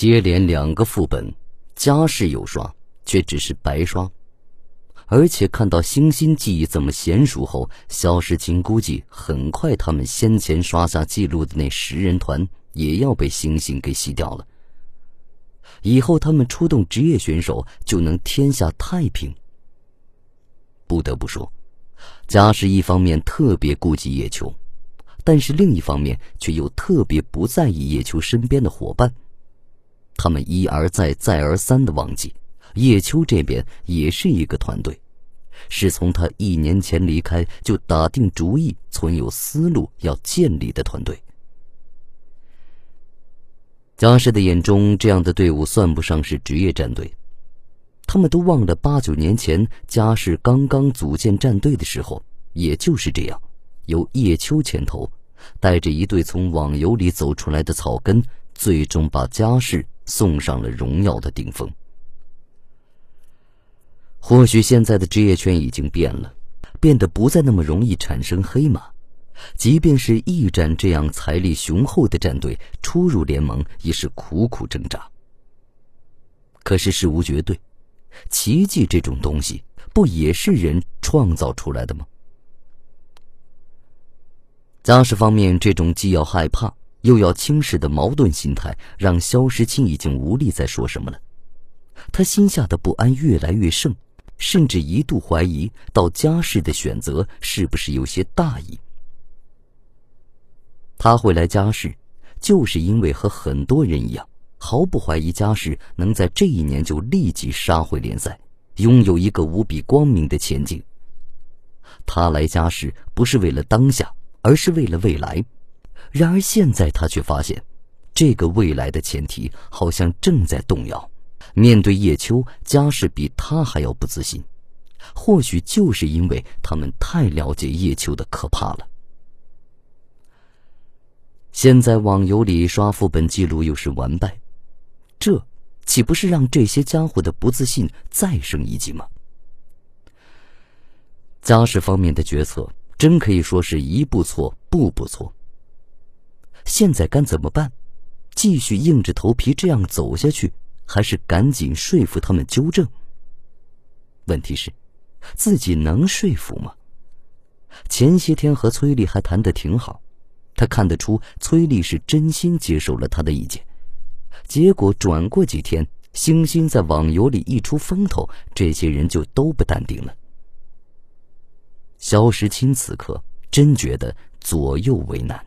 接连两个副本，家世有刷，却只是白刷。而且看到星星记忆这么娴熟后，肖时钦估计很快他们先前刷下记录的那十人团也要被星星给洗掉了。以后他们出动职业选手就能天下太平。不得不说，家世一方面特别顾及叶秋，但是另一方面却又特别不在意叶秋身边的伙伴。他们一而再、再而三的忘记。叶秋这边也是一个团队，是从他一年前离开就打定主意、存有思路要建立的团队。贾氏的眼中，这样的队伍算不上是职业战队，他们都忘了八九年前贾氏刚刚组建战队的时候，也就是这样，由叶秋牵头，带着一队从网游里走出来的草根，最终把家世送上了荣耀的顶峰。或许现在的职业圈已经变了，变得不再那么容易产生黑马。即便是翼战这样财力雄厚的战队初入联盟，也是苦苦挣扎。可是事无绝对，奇迹这种东西不也是人创造出来的吗？家世方面，这种既要害怕又要轻视的矛盾心态，让肖时清已经无力再说什么了。他心下的不安越来越盛。甚至一度怀疑到家世的选择是不是有些大意。他会来家世，就是因为和很多人一样，毫不怀疑家世能在这一年就立即杀回联赛，拥有一个无比光明的前景。他来家世不是为了当下，而是为了未来。然而现在他却发现，这个未来的前提好像正在动摇。面对叶秋，家世比他还要不自信，或许就是因为他们太了解叶秋的可怕了。现在网游里刷副本记录又是完败，这岂不是让这些家伙的不自信再升一级吗？家世方面的决策真可以说是一步错，步步错。现在该怎么办？继续硬着头皮这样走下去？还是赶紧说服他们纠正。问题是，自己能说服吗？前些天和崔丽还谈得挺好，他看得出崔丽是真心接受了他的意见。结果转过几天，星星在网游里一出风头，这些人就都不淡定了。肖时钦此刻真觉得左右为难，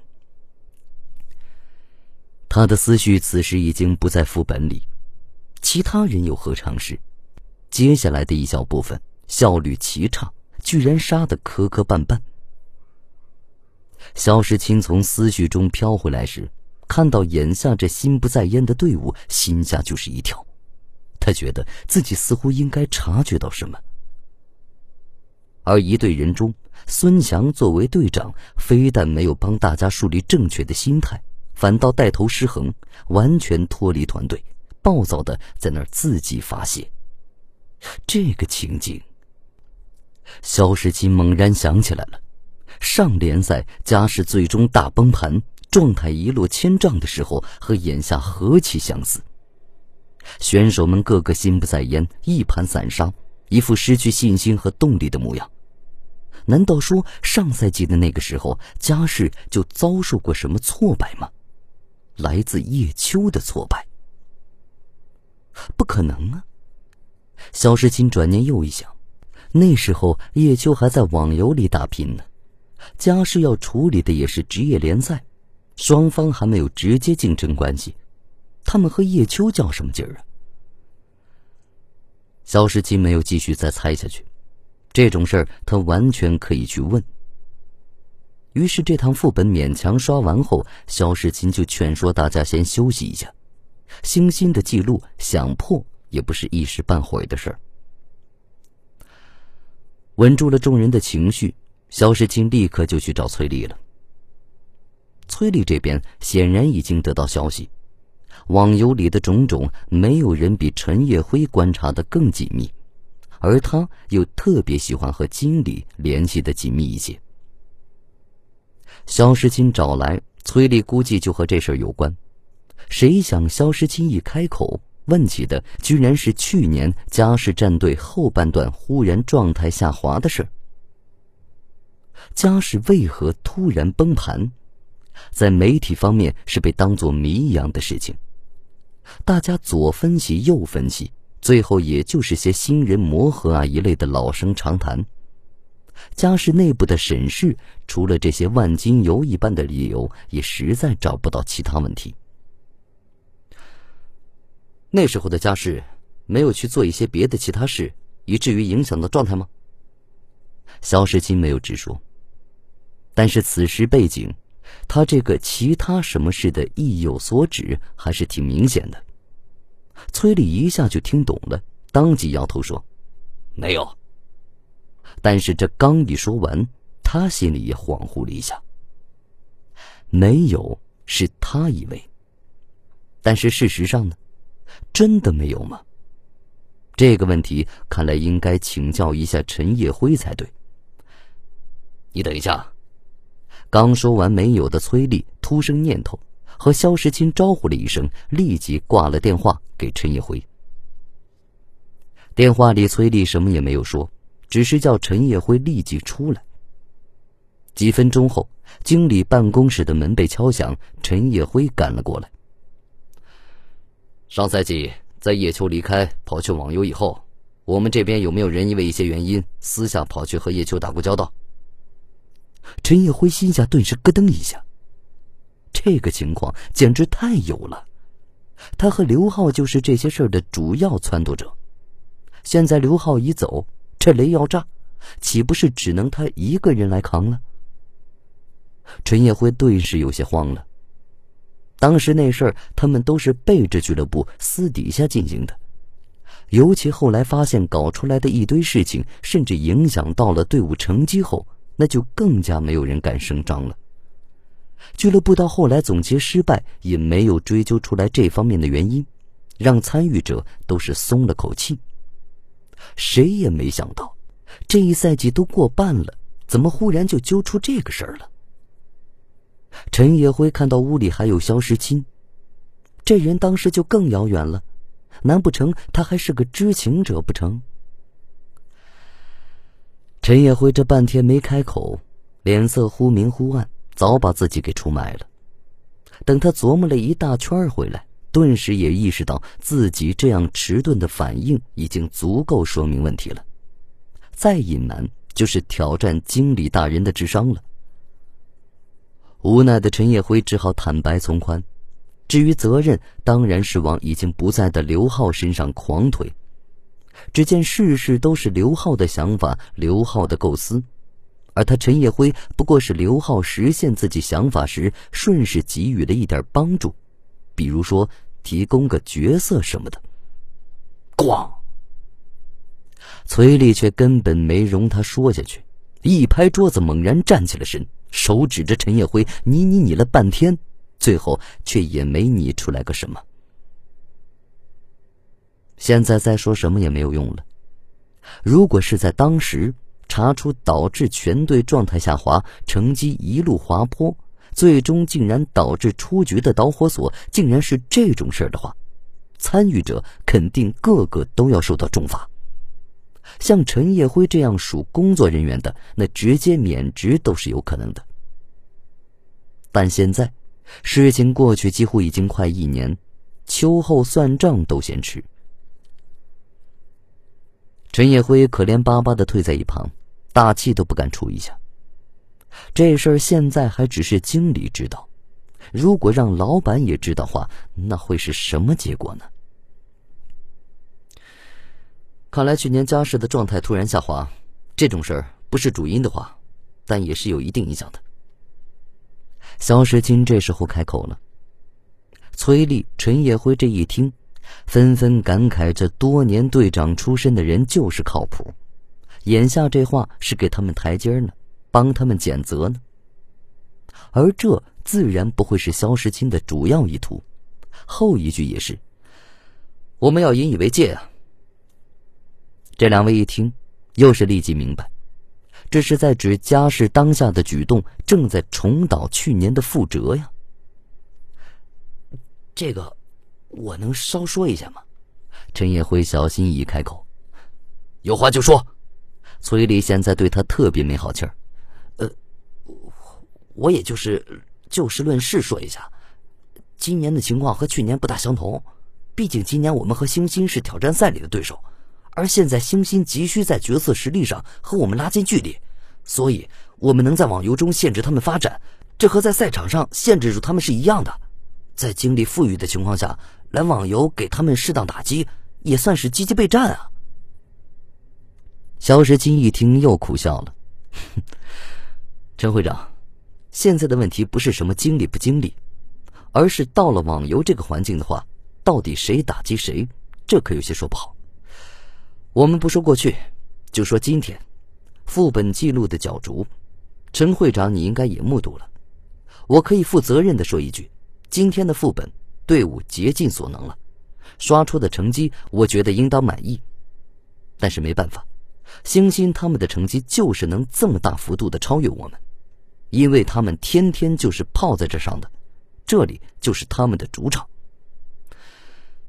他的思绪此时已经不在副本里。其他人又何尝是？接下来的一小部分效率奇差，居然杀得磕磕绊绊。肖时钦从思绪中飘回来时，看到眼下这心不在焉的队伍，心下就是一跳。他觉得自己似乎应该察觉到什么。而一队人中，孙强作为队长，非但没有帮大家树立正确的心态，反倒带头失衡，完全脱离团队。暴躁的在那儿自己发泄，这个情景，肖时钦猛然想起来了。上联赛家世最终大崩盘，状态一落千丈的时候，和眼下何其相似。选手们个个心不在焉，一盘散沙，一副失去信心和动力的模样。难道说上赛季的那个时候，家世就遭受过什么挫败吗？来自叶秋的挫败。不可能啊！肖时钦转念又一想，那时候叶秋还在网游里打拼呢，家世要处理的也是职业联赛，双方还没有直接竞争关系，他们和叶秋较什么劲儿啊？肖时钦没有继续再猜下去，这种事儿他完全可以去问。于是这趟副本勉强刷完后，肖时钦就劝说大家先休息一下。星星的记录想破也不是一时半会的事儿。稳住了众人的情绪，肖时钦立刻就去找崔丽了。崔丽这边显然已经得到消息，网游里的种种，没有人比陈叶辉观察的更紧密，而他又特别喜欢和经理联系的紧密一些。肖时钦找来崔丽，估计就和这事有关。谁想肖时钦一开口问起的，居然是去年嘉世战队后半段忽然状态下滑的事。嘉世为何突然崩盘？在媒体方面是被当作谜一样的事情，大家左分析右分析，最后也就是些新人磨合啊一类的老生常谈。家世内部的审视，除了这些万金油一般的理由，也实在找不到其他问题。那时候的家世没有去做一些别的其他事，以至于影响到状态吗？肖时钦没有直说，但是此时背景。他这个其他什么事的意有所指，还是挺明显的。崔丽一下就听懂了，当即摇头说：“没有。”但是这刚一说完，他心里也恍惚了一下。没有是他以为，但是事实上呢，真的没有吗？这个问题看来应该请教一下陈叶辉才对。你等一下。刚说完没有的崔丽突生念头，和肖时钦招呼了一声，立即挂了电话给陈叶辉。电话里崔丽什么也没有说，只是叫陈叶辉立即出来。几分钟后，经理办公室的门被敲响，陈叶辉赶了过来。上赛季在叶秋离开跑去网游以后，我们这边有没有人因为一些原因私下跑去和叶秋打过交道？陈叶辉心下顿时咯噔一下，这个情况简直太有了。他和刘浩就是这些事的主要撺掇者，现在刘浩一走，这雷要炸，岂不是只能他一个人来扛了？陈叶辉顿时有些慌了。当时那事儿，他们都是背着俱乐部私底下进行的，尤其后来发现搞出来的一堆事情，甚至影响到了队伍成绩后。那就更加没有人敢声张了。俱乐部到后来总结失败，也没有追究出来这方面的原因，让参与者都是松了口气。谁也没想到，这一赛季都过半了，怎么忽然就揪出这个事儿了？陈叶辉看到屋里还有肖时钦，这人当时就更遥远了，难不成他还是个知情者不成？陈叶辉这半天没开口，脸色忽明忽暗，早把自己给出卖了。等他琢磨了一大圈回来，顿时也意识到自己这样迟钝的反应已经足够说明问题了。再隐瞒就是挑战经理大人的智商了。无奈的陈叶辉只好坦白从宽，至于责任，当然是往已经不在的刘浩身上狂推。只见事事都是刘浩的想法，刘浩的构思，而他陈叶辉不过是刘浩实现自己想法时顺势给予了一点帮助，比如说提供个角色什么的。咣！崔丽却根本没容他说下去，一拍桌子，猛然站起了身，手指着陈叶辉，你你你了半天，最后却也没拟出来个什么。现在再说什么也没有用了。如果是在当时查出导致全队状态下滑、成绩一路滑坡，最终竟然导致出局的导火索竟然是这种事的话，参与者肯定个个都要受到重罚。像陈叶辉这样属工作人员的，那直接免职都是有可能的。但现在，事情过去几乎已经快一年，秋后算账都嫌迟。陈叶辉可怜巴巴的退在一旁，大气都不敢出一下。这事儿现在还只是经理知道，如果让老板也知道话，那会是什么结果呢？看来去年家世的状态突然下滑，这种事儿不是主因的话，但也是有一定影响的。肖时钦这时候开口了，崔丽、陈叶辉这一听。纷纷感慨：这多年队长出身的人就是靠谱。眼下这话是给他们台阶呢，帮他们减责呢。而这自然不会是肖时钦的主要意图。后一句也是：我们要引以为戒啊。这两位一听，又是立即明白，这是在指家世当下的举动正在重蹈去年的覆辙呀。这个我能稍说一下吗？陈业辉小心翼翼开口：“有话就说。”崔丽现在对他特别没好气儿。我也就是就事论事说一下，今年的情况和去年不大相同。毕竟今年我们和星星是挑战赛里的对手，而现在星星急需在角色实力上和我们拉近距离，所以我们能在网游中限制他们发展，这和在赛场上限制住他们是一样的。在精力富裕的情况下来网游给他们适当打击，也算是积极备战啊。肖时金一听又苦笑了，陈会长，现在的问题不是什么精力不精力，而是到了网游这个环境的话。到底谁打击谁，这可有些说不好。我们不说过去，就说今天，副本记录的角逐，陈会长你应该也目睹了。我可以负责任的说一句，今天的副本队伍竭尽所能了，刷出的成绩我觉得应当满意。但是没办法，星星他们的成绩就是能这么大幅度的超越我们，因为他们天天就是泡在这上的，这里就是他们的主场。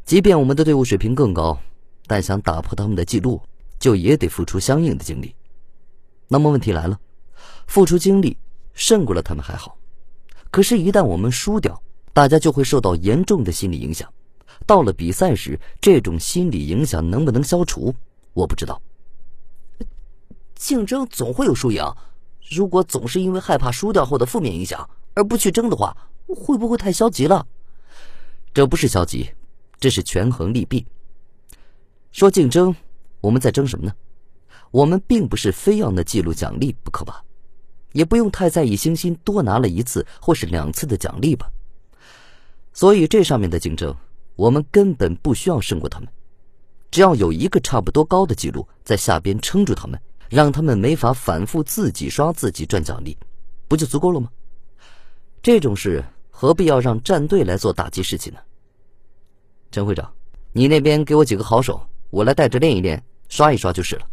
即便我们的队伍水平更高，但想打破他们的记录，就也得付出相应的精力。那么问题来了，付出精力胜过了他们还好，可是，一旦我们输掉，大家就会受到严重的心理影响。到了比赛时，这种心理影响能不能消除，我不知道。竞争总会有输赢，如果总是因为害怕输掉后的负面影响而不去争的话，会不会太消极了？这不是消极。这是权衡利弊。说竞争，我们在争什么呢？我们并不是非要那记录奖励不可吧？也不用太在意星星多拿了一次或是两次的奖励吧。所以这上面的竞争，我们根本不需要胜过他们。只要有一个差不多高的记录在下边撑住他们，让他们没法反复自己刷自己赚奖励，不就足够了吗？这种事何必要让战队来做打击事情呢？陈会长，你那边给我几个好手，我来带着练一练，刷一刷就是了。